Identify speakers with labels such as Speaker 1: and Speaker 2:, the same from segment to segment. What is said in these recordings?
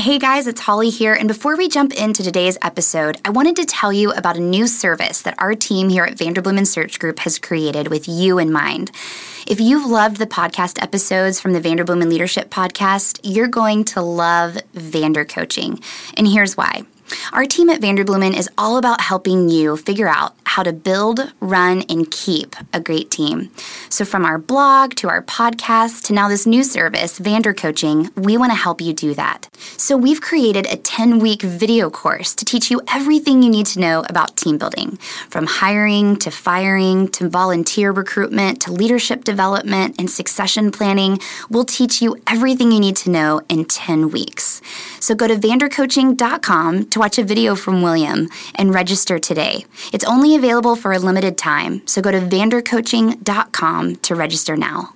Speaker 1: Hey guys, it's Holly here. And before we jump into today's episode, I wanted to tell you about a new service that our team here at Vanderbloemen Search Group has created with you in mind. If you've loved the podcast episodes from the Vanderbloemen Leadership Podcast, you're going to love Vander Coaching. And here's why. Our team at Vanderbloemen is all about helping you figure out how to build, run, and keep a great team. So, from our blog to our podcast to now this new service, Vander Coaching, we want to help you do that. So, we've created a 10 week video course to teach you everything you need to know about team building from hiring to firing to volunteer recruitment to leadership development and succession planning. We'll teach you everything you need to know in 10 weeks. So, go to vandercoaching.com to watch a video from William and register today. It's only available for a limited time, so go to vandercoaching.com to register now.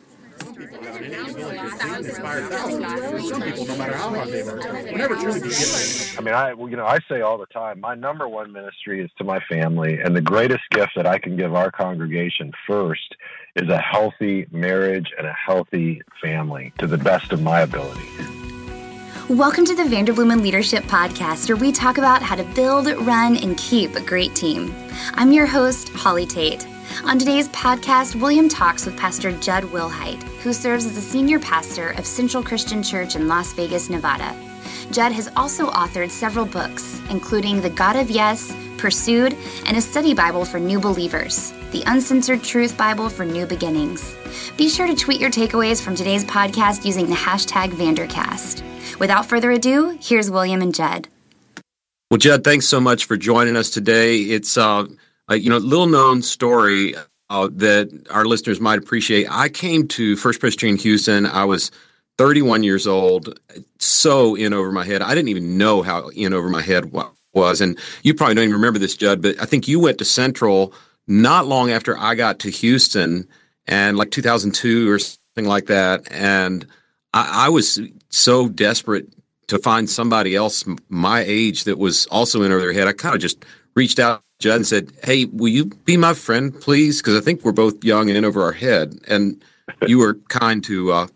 Speaker 2: I mean, I you know I say all the time, my number one ministry is to my family, and the greatest gift that I can give our congregation first is a healthy marriage and a healthy family to the best of my ability.
Speaker 1: Welcome to the Vanderbloemen Leadership Podcast, where we talk about how to build, run, and keep a great team. I'm your host, Holly Tate. On today's podcast, William talks with Pastor Jud Wilhite, who serves as the senior pastor of Central Christian Church in Las Vegas, Nevada. Jud has also authored several books, including The God of Yes, Pursued, and a study Bible for new believers, the Uncensored Truth Bible for New Beginnings. Be sure to tweet your takeaways from today's podcast using the hashtag Vandercast. Without further ado, here's William and Jud.
Speaker 3: Well, Jud, thanks so much for joining us today. It's uh, a you know little known story uh, that our listeners might appreciate. I came to First Presbyterian Houston. I was 31 years old, so in over my head. I didn't even know how in over my head was. And you probably don't even remember this, Jud, but I think you went to Central not long after I got to Houston, and like 2002 or something like that. And I, I was so desperate to find somebody else my age that was also in over their head. I kind of just reached out to Jud and said, "Hey, will you be my friend, please? Because I think we're both young and in over our head." And you were kind to uh,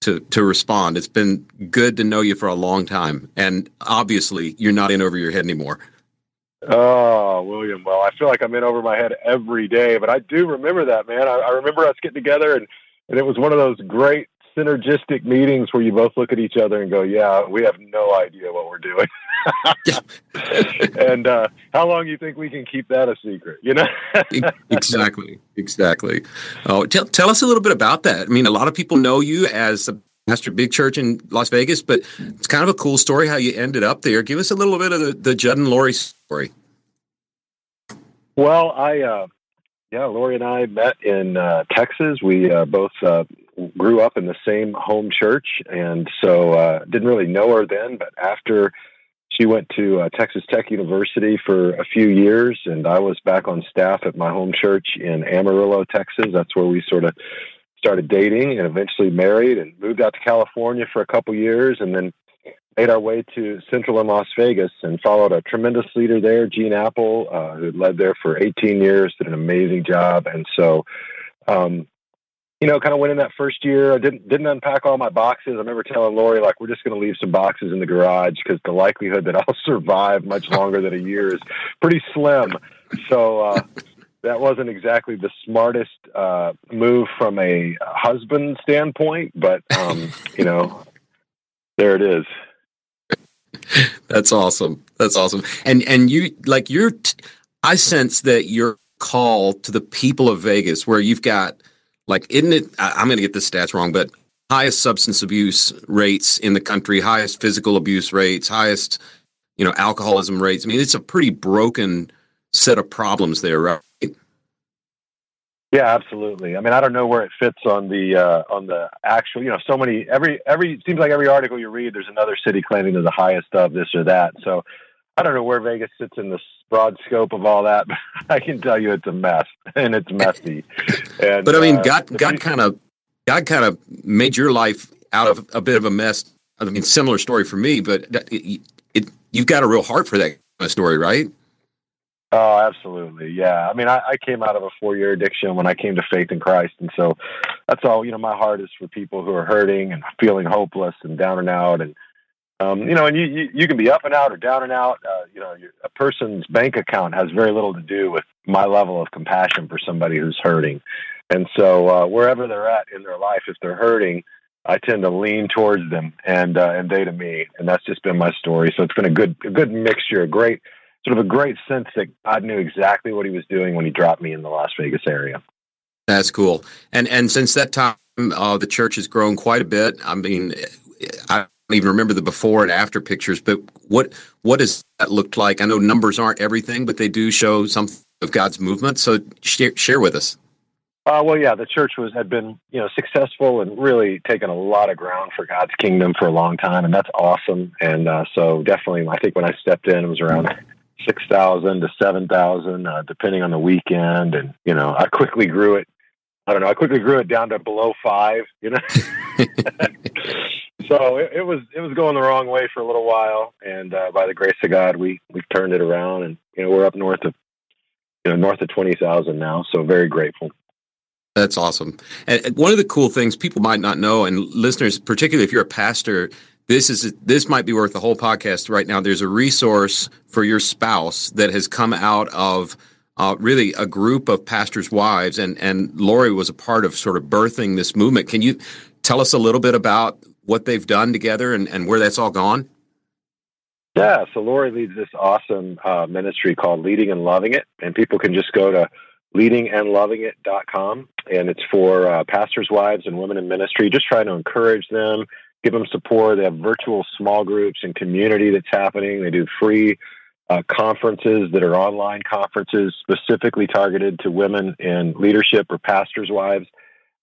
Speaker 3: to to respond. It's been good to know you for a long time, and obviously, you're not in over your head anymore.
Speaker 2: Oh, William. Well, I feel like I'm in over my head every day, but I do remember that, man. I, I remember us getting together, and and it was one of those great synergistic meetings where you both look at each other and go, "Yeah, we have no idea what we're doing." and uh, how long do you think we can keep that a secret? You know?
Speaker 3: exactly, exactly. Oh, tell tell us a little bit about that. I mean, a lot of people know you as a pastor big church in Las Vegas, but it's kind of a cool story how you ended up there. Give us a little bit of the, the Jud and Lori story.
Speaker 2: Well, I. Uh, yeah, Lori and I met in uh, Texas. We uh, both uh, grew up in the same home church, and so uh, didn't really know her then. But after she went to uh, Texas Tech University for a few years, and I was back on staff at my home church in Amarillo, Texas. That's where we sort of started dating and eventually married, and moved out to California for a couple years, and then made our way to Central in Las Vegas and followed a tremendous leader there, Gene Appel, uh, who led there for 18 years, did an amazing job, and so. Um, you know, kind of went in that first year. I didn't didn't unpack all my boxes. I remember telling Lori like we're just going to leave some boxes in the garage because the likelihood that I'll survive much longer than a year is pretty slim. So uh, that wasn't exactly the smartest uh, move from a husband standpoint, but um, you know, there it is.
Speaker 3: That's awesome. That's awesome. And and you like you're. T- I sense that your call to the people of Vegas, where you've got like isn't it i'm going to get the stats wrong but highest substance abuse rates in the country highest physical abuse rates highest you know alcoholism rates. I mean it's a pretty broken set of problems there right?
Speaker 2: Yeah absolutely. I mean i don't know where it fits on the uh, on the actual you know so many every every seems like every article you read there's another city claiming they're the highest of this or that. So I don't know where Vegas sits in the broad scope of all that, but I can tell you it's a mess and it's messy. And,
Speaker 3: but I mean, uh, God, God kind of, God kind of made your life out of a bit of a mess. I mean, similar story for me, but it, it you've got a real heart for that kind of story, right?
Speaker 2: Oh, absolutely. Yeah. I mean, I, I came out of a four year addiction when I came to faith in Christ. And so that's all, you know, my heart is for people who are hurting and feeling hopeless and down and out. And, Um, you know, and you, you, you can be up and out or down and out. Uh, you know, a person's bank account has very little to do with my level of compassion for somebody who's hurting. And so, uh, wherever they're at in their life, if they're hurting, I tend to lean towards them and uh, and they to me, and that's just been my story. So it's been a good a good mixture, a great sort of a great sense that God knew exactly what He was doing when He dropped me in the Las Vegas area.
Speaker 3: That's cool. And and since that time, uh, the church has grown quite a bit. I mean, I even remember the before and after pictures, but what what does that look like? I know numbers aren't everything, but they do show some of God's movement. So share, share with us.
Speaker 2: Uh, well, yeah, the church was had been you know successful and really taken a lot of ground for God's kingdom for a long time, and that's awesome. And uh, so definitely, I think when I stepped in, it was around six thousand to seven thousand, uh, depending on the weekend. And you know, I quickly grew it. I don't know. I quickly grew it down to below five. You know, so it, it, was it was going the wrong way for a little while, and uh, by the grace of God, we we've turned it around, and you know, we're up north of you know north of twenty thousand now. So very grateful.
Speaker 3: That's awesome. And one of the cool things people might not know, and listeners, particularly if you're a pastor, this is this might be worth the whole podcast right now. There's a resource for your spouse that has come out of uh, really a group of pastors' wives, and and Lori was a part of sort of birthing this movement. Can you tell us a little bit about what they've done together and, and where that's all gone?
Speaker 2: Yeah, so Lori leads this awesome uh, ministry called Leading and Loving It, and people can just go to leadingandlovingit.com. And it's for uh, pastors' wives and women in ministry, just trying to encourage them, give them support. They have virtual small groups and community that's happening. They do free uh, conferences that are online conferences specifically targeted to women in leadership or pastors' wives.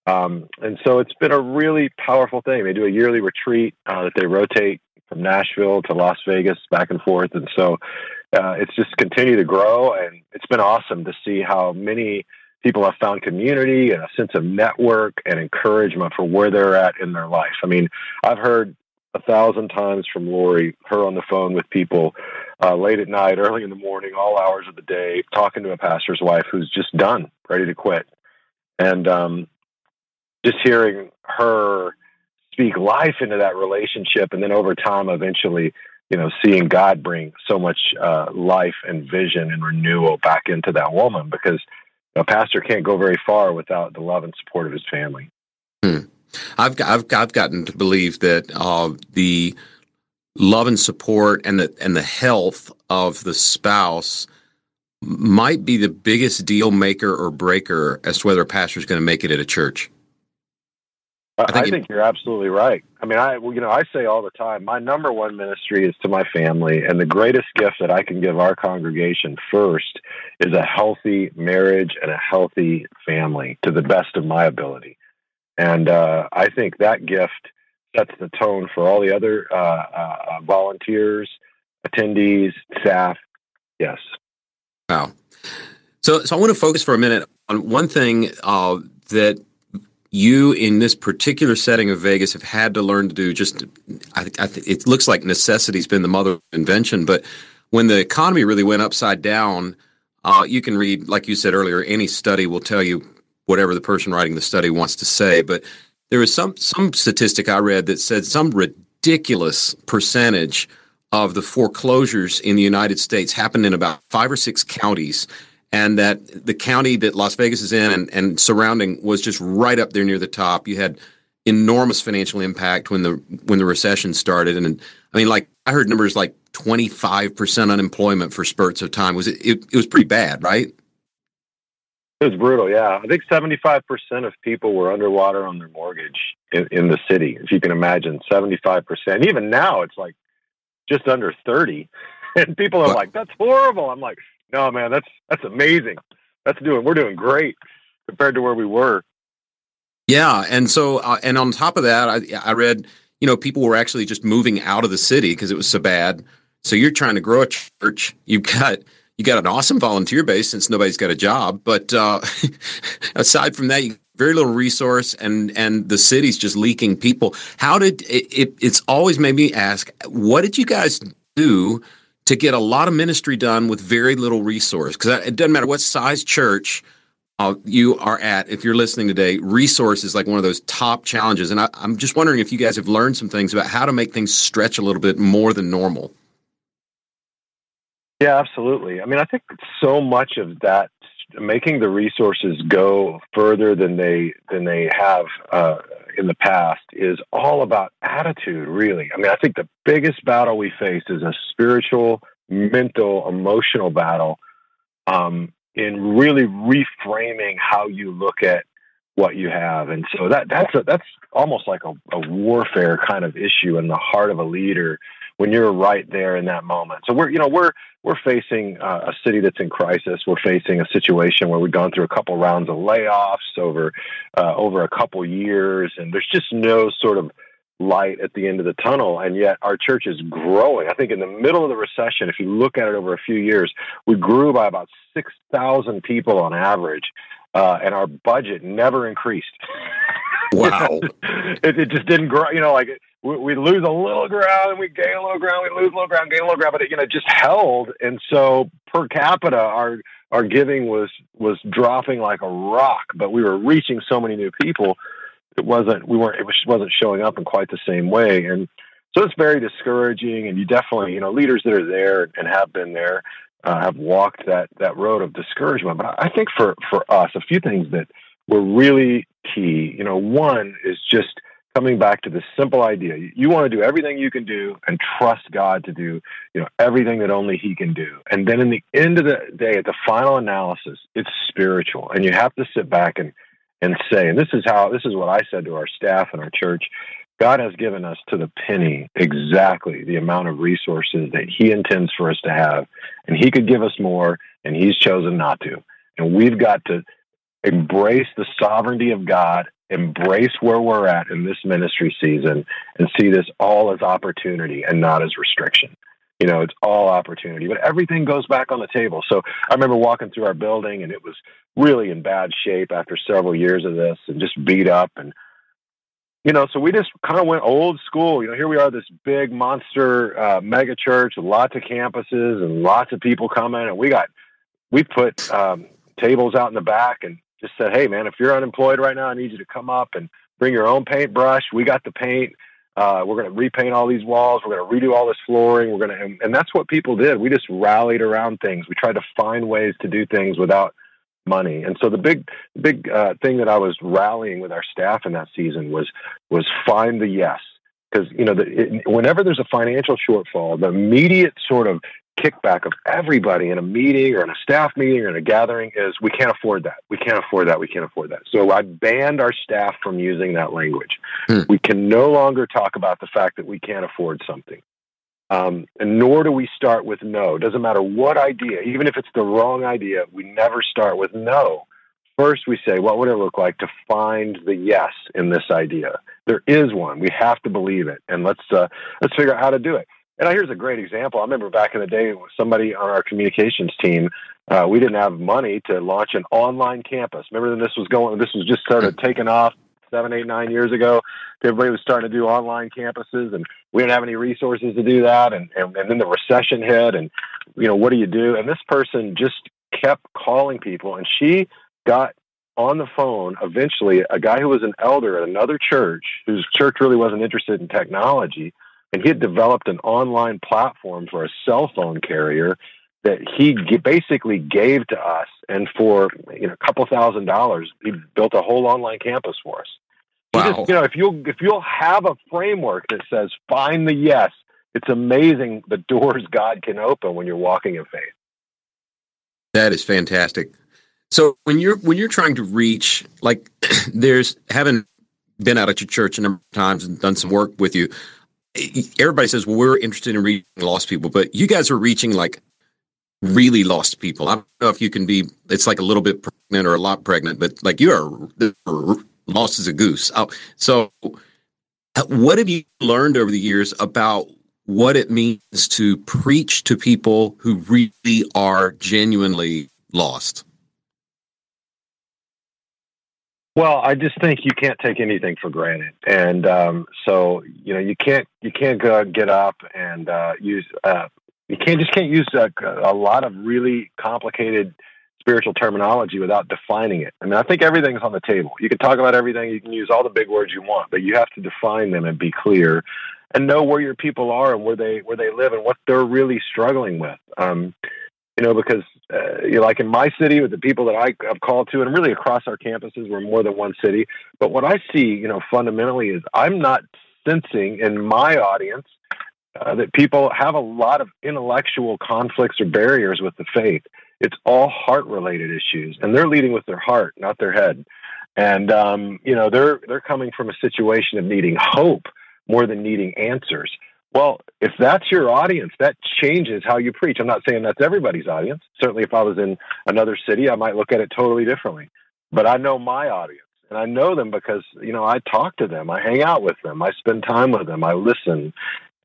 Speaker 2: Um, and so it's been a really powerful thing. They do a yearly retreat uh, that they rotate from Nashville to Las Vegas back and forth. And so uh, it's just continued to grow, and it's been awesome to see how many people have found community and a sense of network and encouragement for where they're at in their life. I mean, I've heard a thousand times from Lori, her on the phone with people uh, late at night, early in the morning, all hours of the day, talking to a pastor's wife who's just done, ready to quit. And um, just hearing her speak life into that relationship and then over time eventually you know, seeing God bring so much uh, life and vision and renewal back into that woman because a pastor can't go very far without the love and support of his family.
Speaker 3: Hmm. I've, I've, I've gotten to believe that uh, the love and support and the and the health of the spouse might be the biggest deal maker or breaker as to whether a pastor is going to make it at a church.
Speaker 2: I think, I think you're absolutely right. I mean, I you know I say all the time, my number one ministry is to my family, and the greatest gift that I can give our congregation first is a healthy marriage and a healthy family to the best of my ability. And uh, I think that gift sets the tone for all the other uh, uh, volunteers, attendees, staff. Yes.
Speaker 3: Wow. So, so I want to focus for a minute on one thing uh, that you in this particular setting of Vegas have had to learn to do just I, I it looks like necessity's been the mother of invention but when the economy really went upside down uh, you can read like you said earlier any study will tell you whatever the person writing the study wants to say but there was some some statistic I read that said some ridiculous percentage of the foreclosures in the United States happened in about five or six counties and that the county that Las Vegas is in and, and surrounding was just right up there near the top. You had enormous financial impact when the when the recession started, and I mean, like I heard numbers like twenty five percent unemployment for spurts of time. Was it, it? It was pretty bad, right?
Speaker 2: It was brutal. Yeah, I think seventy five percent of people were underwater on their mortgage in, in the city. If you can imagine, seventy five percent. Even now, it's like just under thirty, and people are like, "That's horrible." I'm like, no, man, that's that's amazing. That's doing we're doing great compared to where we were.
Speaker 3: Yeah, and so uh, and on top of that, I, I read you know people were actually just moving out of the city because it was so bad. So you're trying to grow a church. You've got you got an awesome volunteer base since nobody's got a job. But uh, aside from that, you very little resource, and and the city's just leaking people. How did it, it? It's always made me ask, what did you guys do to get a lot of ministry done with very little resource. Because it doesn't matter what size church, uh, you are at, if you're listening today, resource is like one of those top challenges. And I, I'm just wondering if you guys have learned some things about how to make things stretch a little bit more than normal.
Speaker 2: Yeah, absolutely. I mean, I think so much of that making the resources go further than they than they have uh, in the past is all about attitude. Really, I mean, I think the biggest battle we face is a spiritual, mental, emotional battle um, in really reframing how you look at what you have, and so that that's a, that's almost like a, a warfare kind of issue in the heart of a leader when you're right there in that moment. So we're, you know, we're we're facing uh, a city that's in crisis. We're facing a situation where we've gone through a couple rounds of layoffs over uh, over a couple years, and there's just no sort of light at the end of the tunnel. And yet our church is growing. I think in the middle of the recession, if you look at it over a few years, we grew by about six thousand people on average, uh, and our budget never increased.
Speaker 3: Wow.
Speaker 2: it, it, just didn't grow. You know, like we, we lose a little ground and we gain a little ground. We lose a little ground, gain a little ground, but it, you know, just held. And so per capita, our our giving was was dropping like a rock. But we were reaching so many new people. It wasn't. We weren't. It was, wasn't showing up in quite the same way. And so it's very discouraging. And you definitely, you know, leaders that are there and have been there uh, have walked that that road of discouragement. But I think for for us, a few things that were really key. You know, one is just coming back to this simple idea. You want to do everything you can do and trust God to do, you know, everything that only he can do. And then in the end of the day, at the final analysis, it's spiritual. And you have to sit back and and say, and this is how this is what I said to our staff and our church. God has given us to the penny exactly the amount of resources that He intends for us to have. And He could give us more, and He's chosen not to. And we've got to embrace the sovereignty of God, embrace where we're at in this ministry season, and see this all as opportunity and not as restriction. You know, it's all opportunity, but everything goes back on the table. So I remember walking through our building and it was really in bad shape after several years of this and just beat up and you know, so we just kind of went old school. You know, here we are, this big monster uh, mega church, lots of campuses and lots of people coming, and we got we put um, tables out in the back and just said, "Hey, man, if you're unemployed right now, I need you to come up and bring your own paintbrush. We got the paint. Uh, we're going to repaint all these walls. We're going to redo all this flooring. We're going to, and, and, that's what people did. We just rallied around things. We tried to find ways to do things without money. And so the big, big uh, thing that I was rallying with our staff in that season was was find the yes. Because you know, the, it, whenever there's a financial shortfall, the immediate sort of kickback of everybody in a meeting or in a staff meeting or in a gathering is we can't afford that. We can't afford that. We can't afford that. So I banned our staff from using that language. Hmm. We can no longer talk about the fact that we can't afford something. Um, and nor do we start with no. Doesn't matter what idea, even if it's the wrong idea, we never start with no. First, we say, what would it look like to find the yes in this idea? There is one. We have to believe it, and let's uh, let's figure out how to do it. And here's a great example. I remember back in the day, somebody on our communications team, uh, we didn't have money to launch an online campus. Remember when this was going? This was just started hmm. taking off seven, eight, nine years ago. Everybody was starting to do online campuses, and we didn't have any resources to do that. And, and and then the recession hit, and you know what do you do? And this person just kept calling people, and she got on the phone eventually a guy who was an elder at another church whose church really wasn't interested in technology and he had developed an online platform for a cell phone carrier that he basically gave to us and for you know a couple thousand dollars he built a whole online campus for us. Wow. Just, you know if you'll if you'll have a framework that says find the yes it's amazing the doors god can open when you're walking in faith.
Speaker 3: That is fantastic. So when you're when you're trying to reach like there's having been out at your church a number of times and done some work with you everybody says well, we're interested in reaching lost people, but you guys are reaching like really lost people. I don't know if you can be. It's like a little bit pregnant or a lot pregnant, but like you are lost as a goose. Oh, so, uh, what have you learned over the years about what it means to preach to people who really are genuinely lost?
Speaker 2: Well, I just think you can't take anything for granted, and um, so you know you can't you can't go get up and uh, use uh, you can't just can't use a, a, lot of really complicated spiritual terminology without defining it. I mean, I think everything's on the table. You can talk about everything, you can use all the big words you want, but you have to define them and be clear and know where your people are and where they where they live and what they're really struggling with. Um, you know, because uh, you know, like in my city with the people that I, have called to, and really across our campuses, we're more than one city. But what I see, you know, fundamentally is I'm not sensing in my audience uh, that people have a lot of intellectual conflicts or barriers with the faith. It's all heart related issues, and they're leading with their heart, not their head. And um, you know, they're they're coming from a situation of needing hope more than needing answers. Well, if that's your audience, that changes how you preach. I'm not saying that's everybody's audience. Certainly, if I was in another city, I might look at it totally differently. But I know my audience, and I know them because you know I talk to them, I hang out with them, I spend time with them, I listen,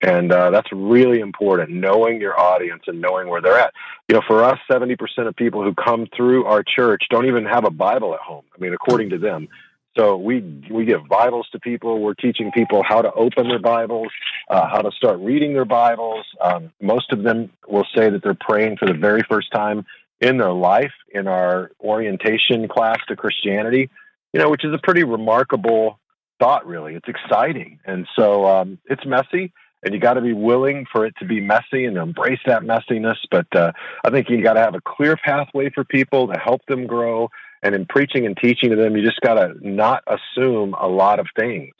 Speaker 2: and uh, that's really important. Knowing your audience and knowing where they're at. You know, for us, 70% of people who come through our church don't even have a Bible at home. I mean, according to them. So we we give Bibles to people. We're teaching people how to open their Bibles, uh, how to start reading their Bibles. Um, most of them will say that they're praying for the very first time in their life in our orientation class to Christianity. You know, which is a pretty remarkable thought. Really, it's exciting, and so um, it's messy. And you got to be willing for it to be messy and embrace that messiness. But uh, I think you got to have a clear pathway for people to help them grow and in preaching and teaching to them, you just got to not assume a lot of things.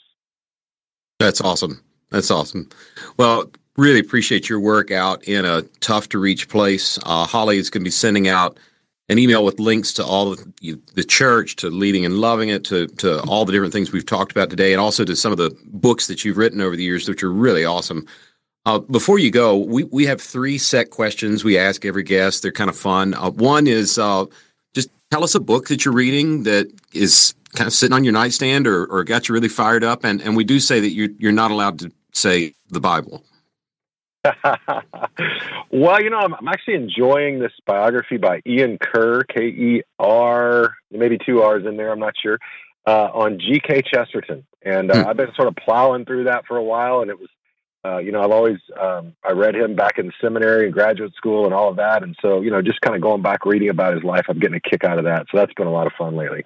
Speaker 3: That's awesome. That's awesome. Well, really appreciate your work out in a tough to reach place. Uh, Holly is going to be sending out an email with links to all the, the church, to leading and loving it, to to all the different things we've talked about today, and also to some of the books that you've written over the years, which are really awesome. Uh, before you go, we, we have three set questions we ask every guest. They're kind of fun. Uh, one is uh, just tell us a book that you're reading that is kind of sitting on your nightstand or, or got you really fired up. And, and we do say that you're, you're not allowed to say the Bible.
Speaker 2: well, you know, I'm, I'm, actually enjoying this biography by Ian Ker, K E R, maybe two R's in there, I'm not sure, uh, on G.K. Chesterton. And uh, hmm. I've been sort of plowing through that for a while, and it was uh, you know, I've always um, I read him back in seminary and graduate school and all of that, and so you know, just kind of going back reading about his life, I'm getting a kick out of that. So that's been a lot of fun lately.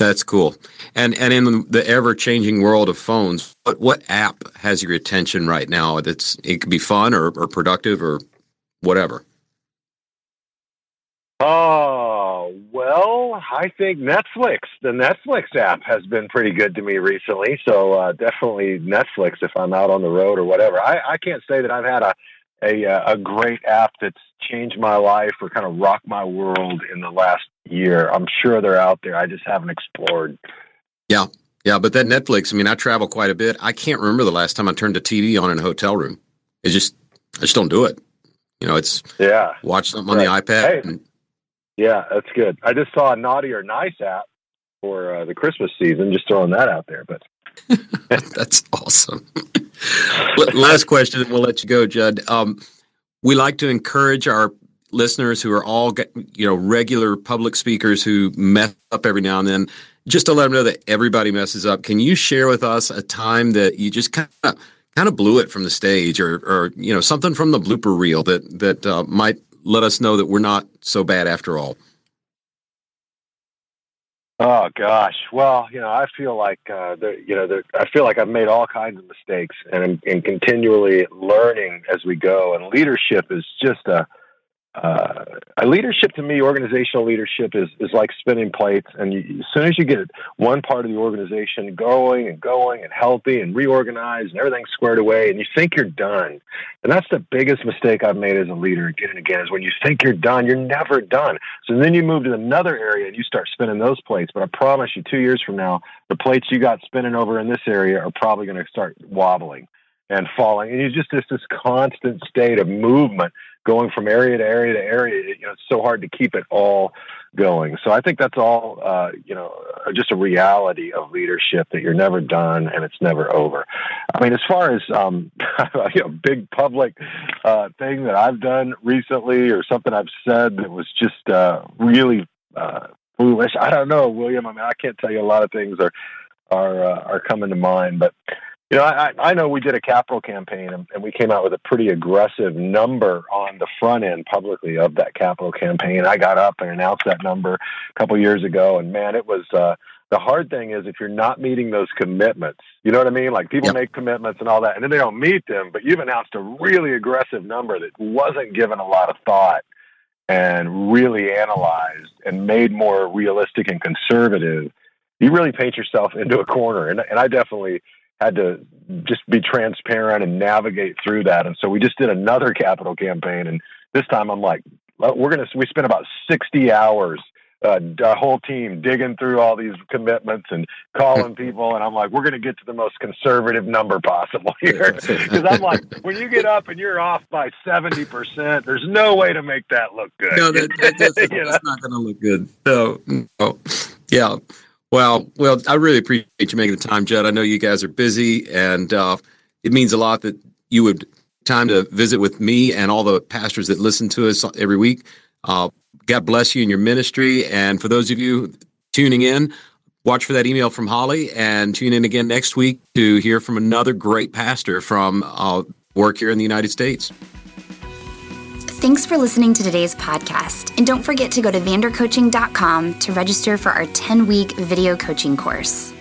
Speaker 3: That's cool. And and in the ever changing world of phones, what what app has your attention right now? That's it could be fun or, or productive or whatever.
Speaker 2: Oh, well, I think Netflix, the Netflix app has been pretty good to me recently. So uh, definitely Netflix if I'm out on the road or whatever. I, I can't say that I've had a, a, uh, a great app that's changed my life or kind of rocked my world in the last year. I'm sure they're out there. I just haven't explored.
Speaker 3: Yeah. Yeah. But that Netflix, I mean, I travel quite a bit. I can't remember the last time I turned a TV on in a hotel room. It just, I just don't do it. You know, it's
Speaker 2: yeah.
Speaker 3: Watch something on the iPad.
Speaker 2: Hey. And, yeah, that's good. I just saw a naughty or nice app for uh, the Christmas season. Just throwing that out there, but
Speaker 3: that's awesome. Last question, we'll let you go, Jud. Um, we like to encourage our listeners who are all you know regular public speakers who mess up every now and then just to let them know that everybody messes up can you share with us a time that you just kind of kind of blew it from the stage or or you know something from the blooper reel that that uh, might let us know that we're not so bad after all?
Speaker 2: Oh gosh, well, you know, I feel like uh, you know, I feel like I've made all kinds of mistakes, and and continually learning as we go. And leadership is just a uh, leadership to me, organizational leadership is, is like spinning plates. And you, as soon as you get one part of the organization going and going and healthy and reorganized and everything squared away, and you think you're done, and that's the biggest mistake I've made as a leader again and again is when you think you're done, you're never done. So then you move to another area and you start spinning those plates. But I promise you, two years from now, the plates you got spinning over in this area are probably going to start wobbling and falling. And you just just this constant state of movement going from area to area to area. You know, it's so hard to keep it all going. So I think that's all, uh, you know, just a reality of leadership that you're never done and it's never over. I mean, as far as um, you know, big public uh, thing that I've done recently or something I've said that was just uh, really uh, foolish. I don't know, William. I mean, I can't tell you a lot of things are are uh, are coming to mind, but You know, I, I know we did a capital campaign and, and we came out with a pretty aggressive number on the front end publicly of that capital campaign. I got up and announced that number a couple years ago, and man, it was. Uh, the hard thing is if you're not meeting those commitments, you know what I mean? Like people yep. make commitments and all that, and then they don't meet them, but you've announced a really aggressive number that wasn't given a lot of thought and really analyzed and made more realistic and conservative. You really paint yourself into a corner. And, and I definitely had to just be transparent and navigate through that. And so we just did another capital campaign. And this time I'm like, we're going to, we spent about 60 hours uh, a whole team digging through all these commitments and calling people, and I'm like, we're going to get to the most conservative number possible here because I'm like, when you get up and you're off by seventy percent, there's no way to make that look good.
Speaker 3: No, that, that, that's, that's not going to look good. So, no. yeah. Well, well, I really appreciate you making the time, Jud. I know you guys are busy, and uh, it means a lot that you would time to visit with me and all the pastors that listen to us every week. Uh, God bless you in your ministry. And for those of you tuning in, watch for that email from Holly and tune in again next week to hear from another great pastor from uh, work here in the United States.
Speaker 1: Thanks for listening to today's podcast. And don't forget to go to vandercoaching.com to register for our 10 week video coaching course.